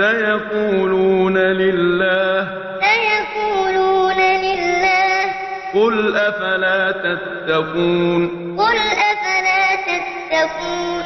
سَيَقُولُونَ لِلَّهِ ۚ سَيَقُولُونَ لِلَّهِ ۚ قُلْ أَفَلَا تَتَّقُونَ قُلْ أَفَلَا تَتَّقُونَ